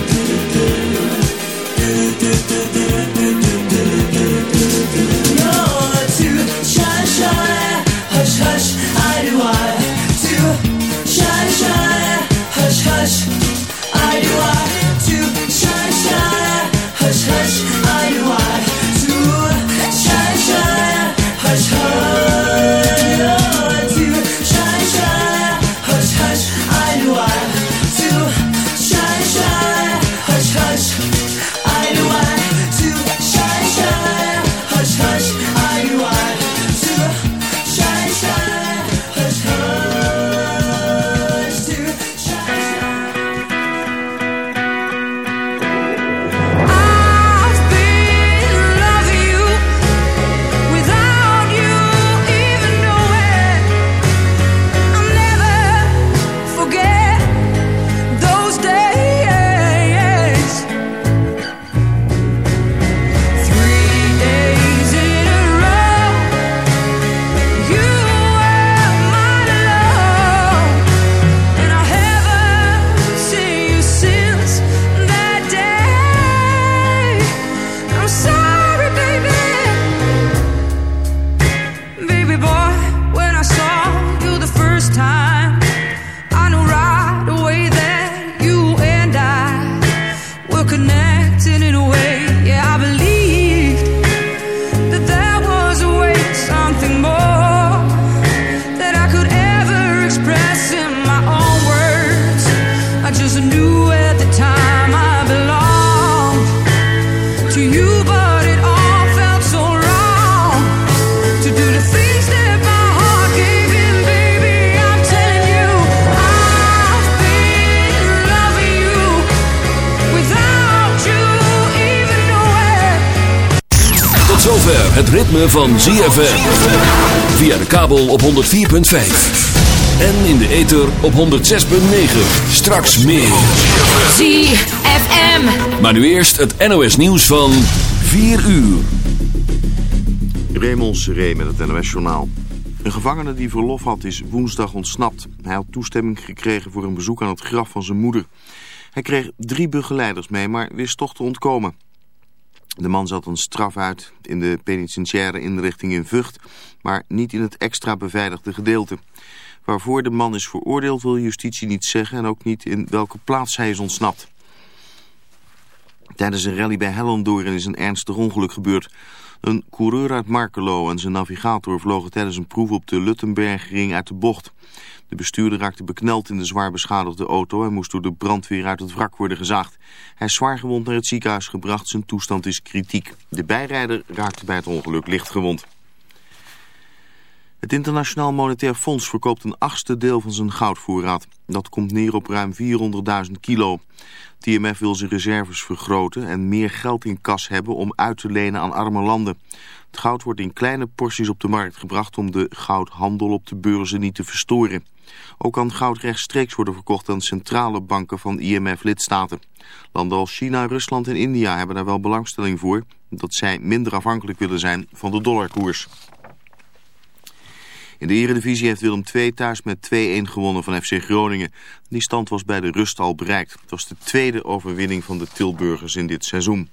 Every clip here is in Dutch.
it. Van ZFM. Via de kabel op 104.5. En in de ether op 106.9. Straks meer. ZFM. Maar nu eerst het NOS nieuws van 4 uur. Raymond Seré met het NOS journaal. Een gevangene die verlof had is woensdag ontsnapt. Hij had toestemming gekregen voor een bezoek aan het graf van zijn moeder. Hij kreeg drie begeleiders mee, maar wist toch te ontkomen. De man zat een straf uit in de penitentiaire inrichting in Vught, maar niet in het extra beveiligde gedeelte. Waarvoor de man is veroordeeld wil justitie niet zeggen en ook niet in welke plaats hij is ontsnapt. Tijdens een rally bij Hellendoorn is een ernstig ongeluk gebeurd. Een coureur uit Markelo en zijn navigator vlogen tijdens een proef op de Luttenbergring uit de bocht. De bestuurder raakte bekneld in de zwaar beschadigde auto en moest door de brandweer uit het wrak worden gezaagd. Hij is zwaar gewond naar het ziekenhuis gebracht, zijn toestand is kritiek. De bijrijder raakte bij het ongeluk licht gewond. Het Internationaal Monetair Fonds verkoopt een achtste deel van zijn goudvoorraad. Dat komt neer op ruim 400.000 kilo. Het IMF wil zijn reserves vergroten en meer geld in kas hebben om uit te lenen aan arme landen. Het goud wordt in kleine porties op de markt gebracht om de goudhandel op de beurzen niet te verstoren. Ook kan goud rechtstreeks worden verkocht aan centrale banken van IMF-lidstaten. Landen als China, Rusland en India hebben daar wel belangstelling voor... omdat zij minder afhankelijk willen zijn van de dollarkoers. In de Eredivisie heeft Willem II thuis met 2-1 gewonnen van FC Groningen. Die stand was bij de rust al bereikt. Het was de tweede overwinning van de Tilburgers in dit seizoen.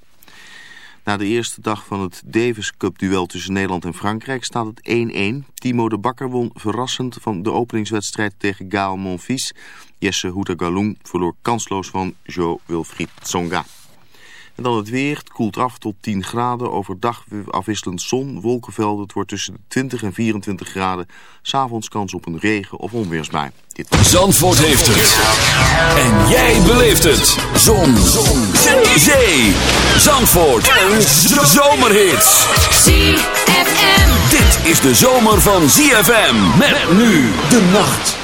Na de eerste dag van het Davis Cup duel tussen Nederland en Frankrijk staat het 1-1. Timo de Bakker won verrassend van de openingswedstrijd tegen Gael Monfils. Jesse Houtagaloen verloor kansloos van Jo Wilfried Tsonga. En dan het weer. Het koelt af tot 10 graden. Overdag afwisselend zon, wolkenvelden. Het wordt tussen de 20 en 24 graden. S'avonds kans op een regen- of onweersbui. Dit... Zandvoort heeft het. En jij beleeft het. Zon. zon. Zee. Zee. Zandvoort. Een zomerhit. ZFM. Dit is de zomer van ZFM. Met nu de nacht.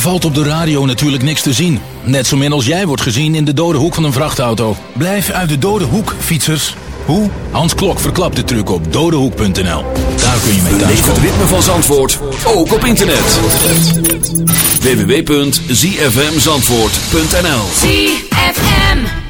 Valt op de radio natuurlijk niks te zien. Net zo min als jij wordt gezien in de dode hoek van een vrachtauto. Blijf uit de dode hoek, fietsers. Hoe? Hans Klok verklapt de truc op dodehoek.nl. Daar kun je mee thuis het ritme van Zandvoort, ook op internet. www.zfmzandvoort.nl ZFM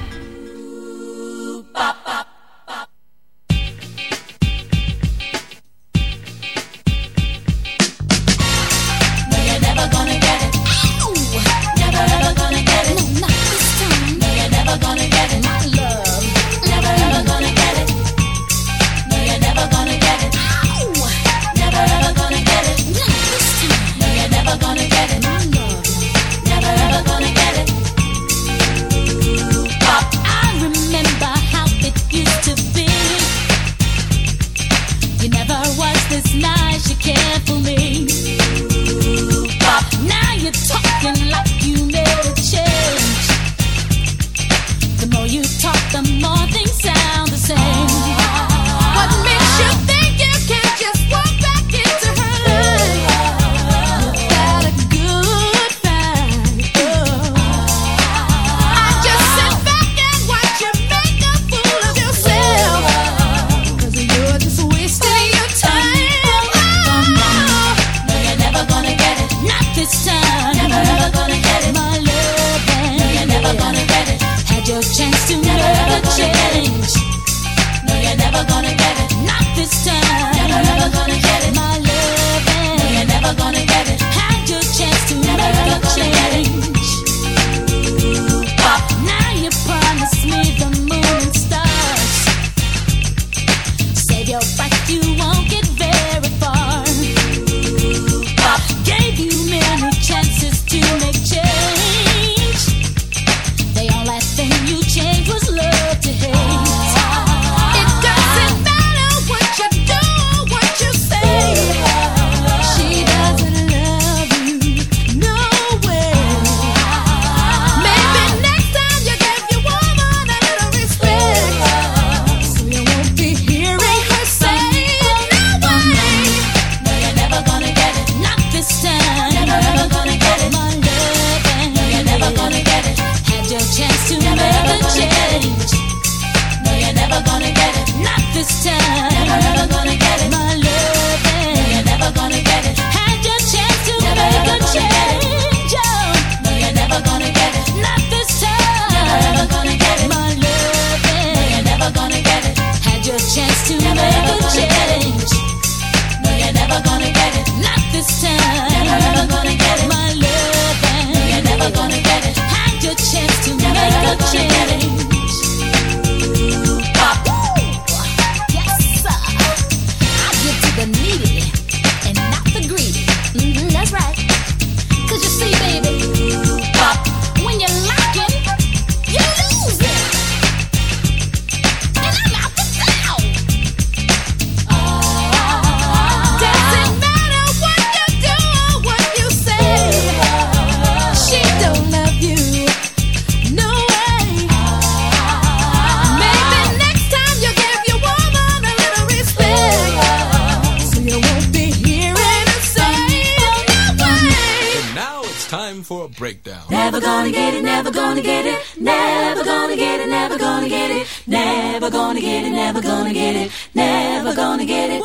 time for a breakdown. Never gonna get it, never gonna get it, never gonna get it, never gonna get it, never gonna get it, never gonna get it, never gonna get it.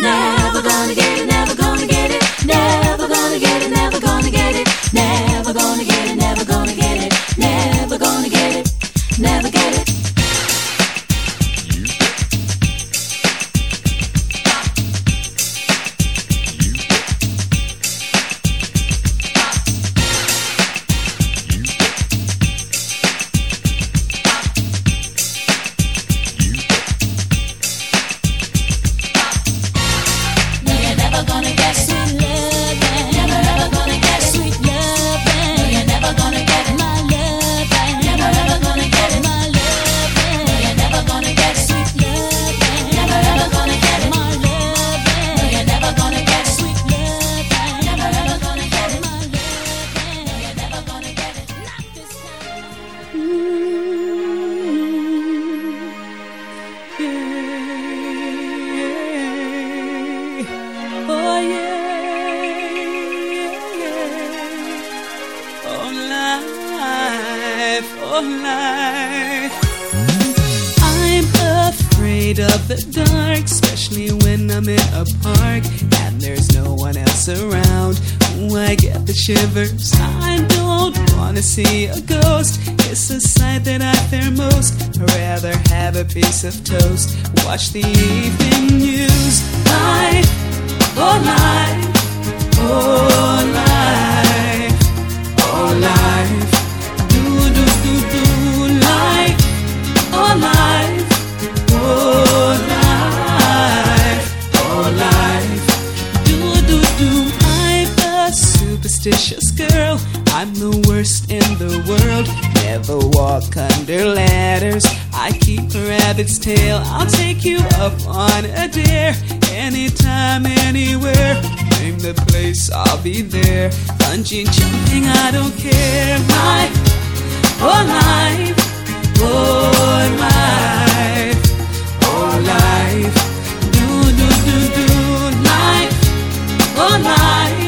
Never gonna get it, never gonna get it, never gonna get it, never gonna get it, never gonna get it, never gonna get it, never gonna get it, never get it. under ladders. I keep a rabbit's tail. I'll take you up on a dare anytime, anywhere. Name the place, I'll be there. Bungee jumping, I don't care. Life, oh life, oh life, oh life. Do do do do life, oh life.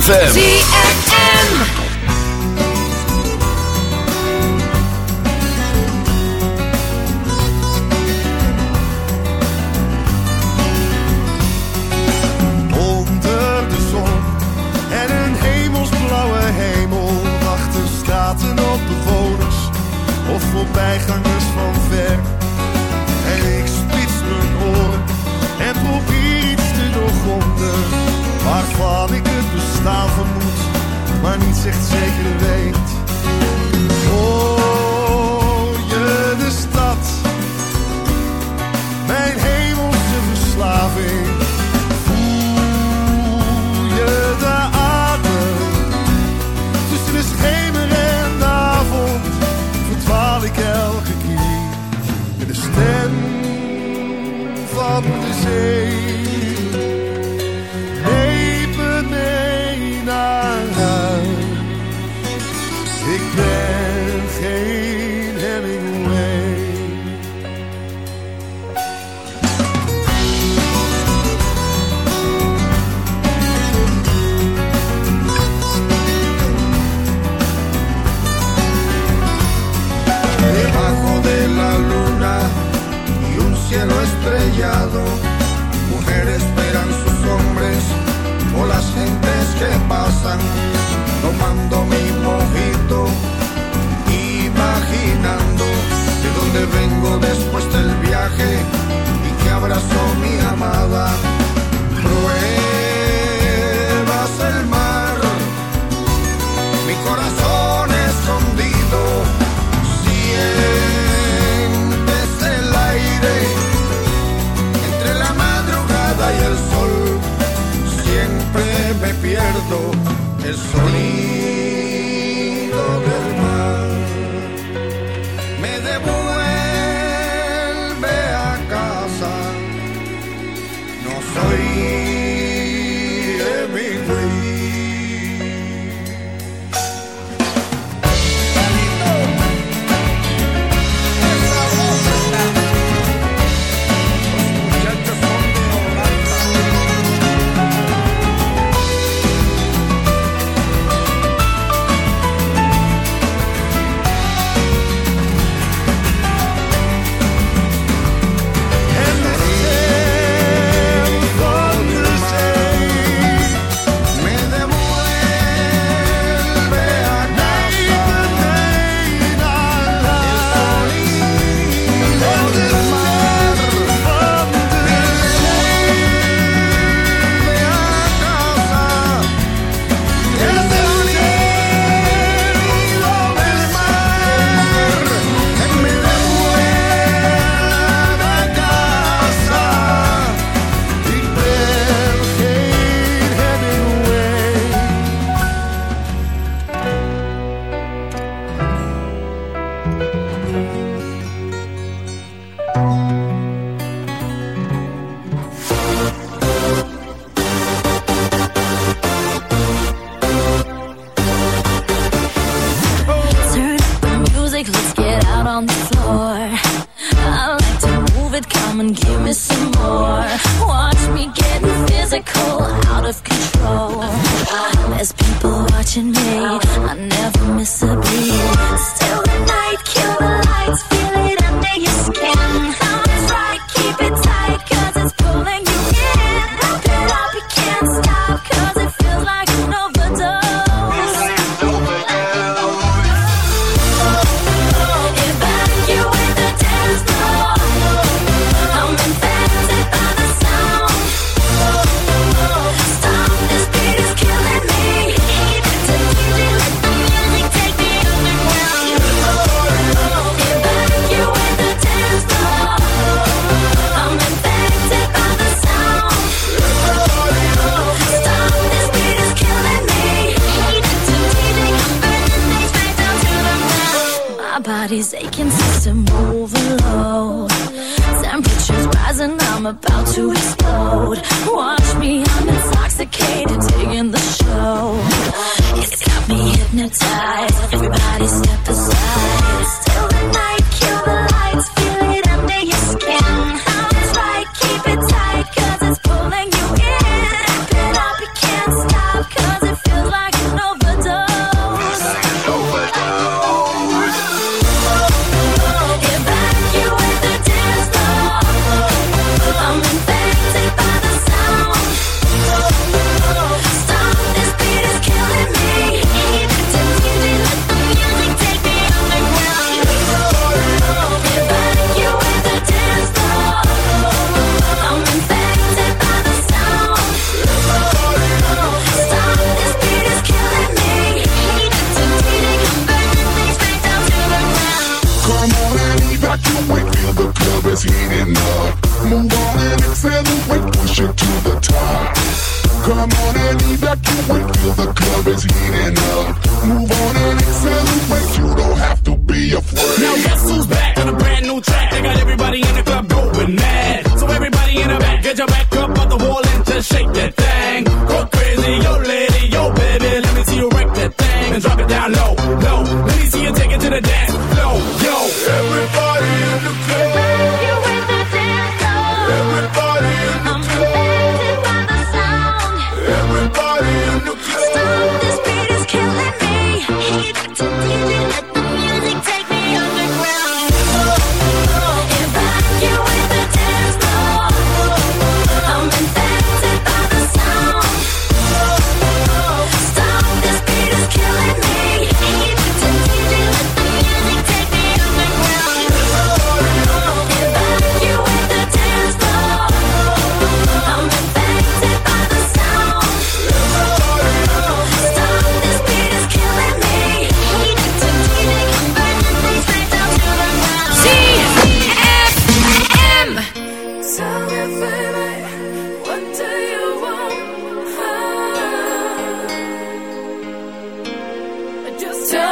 ZFM. estrellado, mujeres esperan sus hombres o las gentes que pasan tomando mi mojito, imaginando de dónde vengo después del viaje y que abrazó mi amada. es sonido.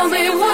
Tell me what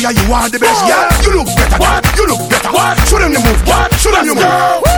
say you are the best. Yeah, you look better. What? You look better. What? Show them the move. What? Show them the move.